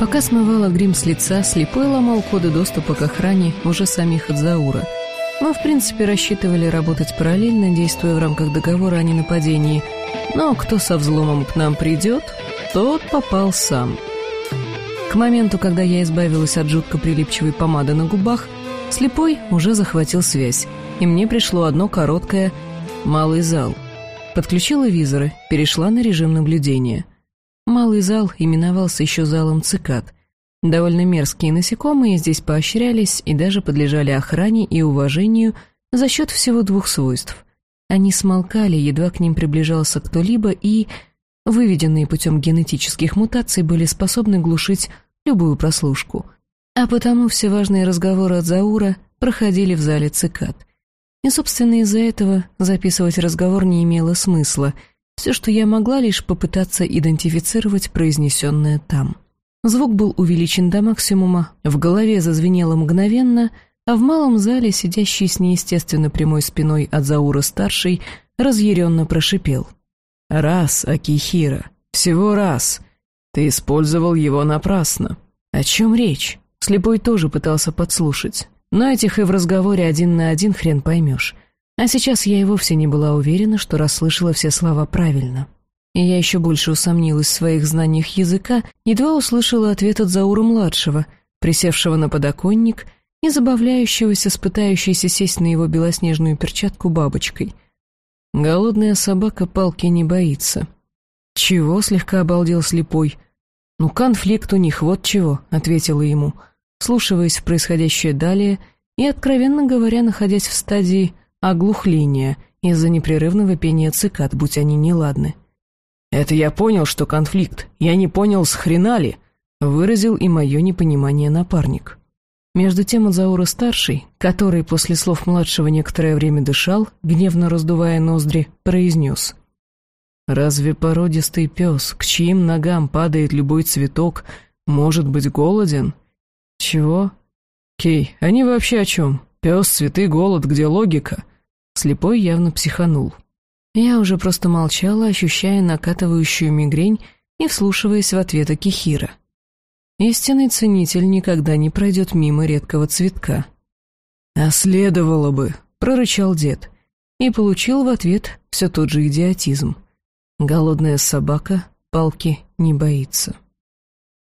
Пока смывала грим с лица, слепой ломал коды доступа к охране уже самих Адзаура. Мы, в принципе, рассчитывали работать параллельно, действуя в рамках договора о ненападении. Но кто со взломом к нам придет, тот попал сам. К моменту, когда я избавилась от жутко прилипчивой помады на губах, слепой уже захватил связь, и мне пришло одно короткое «малый зал». Подключила визоры, перешла на режим наблюдения. Малый зал именовался еще залом цикад. Довольно мерзкие насекомые здесь поощрялись и даже подлежали охране и уважению за счет всего двух свойств. Они смолкали, едва к ним приближался кто-либо, и, выведенные путем генетических мутаций, были способны глушить любую прослушку. А потому все важные разговоры от Заура проходили в зале цикад. И, собственно, из-за этого записывать разговор не имело смысла. Все, что я могла, лишь попытаться идентифицировать произнесенное там. Звук был увеличен до максимума, в голове зазвенело мгновенно, а в малом зале, сидящий с неестественно прямой спиной от Заура-старший, разъяренно прошипел. «Раз, Акихира, всего раз. Ты использовал его напрасно. О чем речь?» Слепой тоже пытался подслушать. Но этих и в разговоре один на один хрен поймешь. А сейчас я и вовсе не была уверена, что расслышала все слова правильно. И я еще больше усомнилась в своих знаниях языка, едва услышала ответ от Заура-младшего, присевшего на подоконник и забавляющегося с пытающейся сесть на его белоснежную перчатку бабочкой. Голодная собака палки не боится. «Чего?» — слегка обалдел слепой. «Ну, конфликт у них, вот чего», — ответила ему — вслушиваясь в происходящее далее и, откровенно говоря, находясь в стадии оглухления из-за непрерывного пения цикад, будь они неладны. «Это я понял, что конфликт. Я не понял, с хрена ли?» выразил и мое непонимание напарник. Между тем Адзаура-старший, который после слов младшего некоторое время дышал, гневно раздувая ноздри, произнес. «Разве породистый пес, к чьим ногам падает любой цветок, может быть голоден?» «Чего?» «Кей, они вообще о чем? Пес, цветы, голод, где логика?» Слепой явно психанул. Я уже просто молчала, ощущая накатывающую мигрень и вслушиваясь в ответы Кихира. Истинный ценитель никогда не пройдет мимо редкого цветка. «А следовало бы», — прорычал дед, и получил в ответ все тот же идиотизм. Голодная собака палки не боится.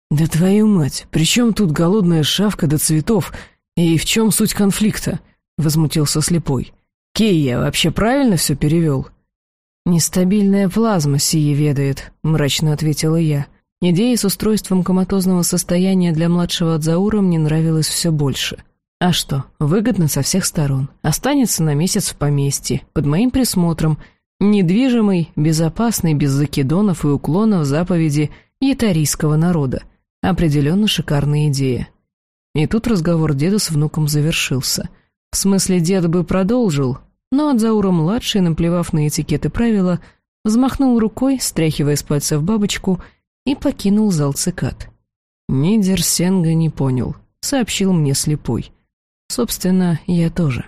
«Да твою мать, при чем тут голодная шавка до цветов? И в чем суть конфликта?» — возмутился слепой. «Кей, я вообще правильно все перевел?» «Нестабильная плазма сие ведает», — мрачно ответила я. Идея с устройством коматозного состояния для младшего Адзаура мне нравилась все больше. А что, выгодно со всех сторон. Останется на месяц в поместье, под моим присмотром, недвижимый, безопасный, без закидонов и уклонов заповеди ятарийского народа. Определенно шикарная идея. И тут разговор деда с внуком завершился. В смысле, дед бы продолжил, но Адзаура-младший, наплевав на этикеты правила, взмахнул рукой, стряхивая с пальцев бабочку, и покинул зал цикад. Нидер Сенга не понял, сообщил мне слепой. Собственно, я тоже.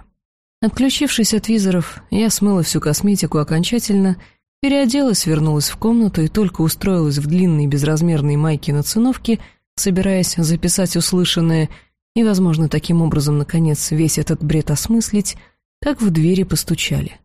Отключившись от визоров, я смыла всю косметику окончательно — Переоделась, вернулась в комнату и только устроилась в длинной безразмерной майке на циновке, собираясь записать услышанное и, возможно, таким образом, наконец, весь этот бред осмыслить, как в двери постучали.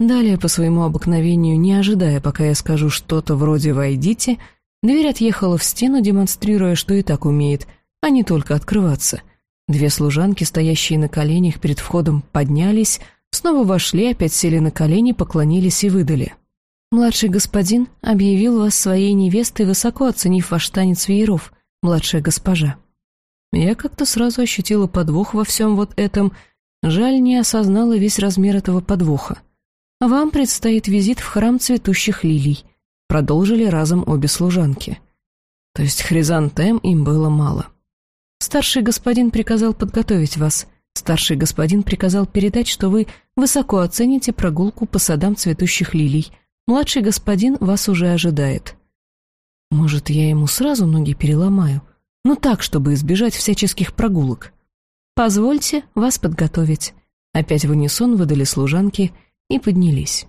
Далее, по своему обыкновению, не ожидая, пока я скажу что-то вроде «войдите», дверь отъехала в стену, демонстрируя, что и так умеет, а не только открываться. Две служанки, стоящие на коленях перед входом, поднялись, снова вошли, опять сели на колени, поклонились и выдали — «Младший господин объявил вас своей невестой, высоко оценив ваш танец вееров, младшая госпожа». Я как-то сразу ощутила подвох во всем вот этом, жаль, не осознала весь размер этого подвоха. «Вам предстоит визит в храм цветущих лилий», — продолжили разом обе служанки. То есть хризантем им было мало. «Старший господин приказал подготовить вас», Старший господин приказал передать, что вы высоко оцените прогулку по садам цветущих лилий, Младший господин вас уже ожидает. Может, я ему сразу ноги переломаю? Ну так, чтобы избежать всяческих прогулок. Позвольте вас подготовить. Опять в унисон выдали служанки и поднялись.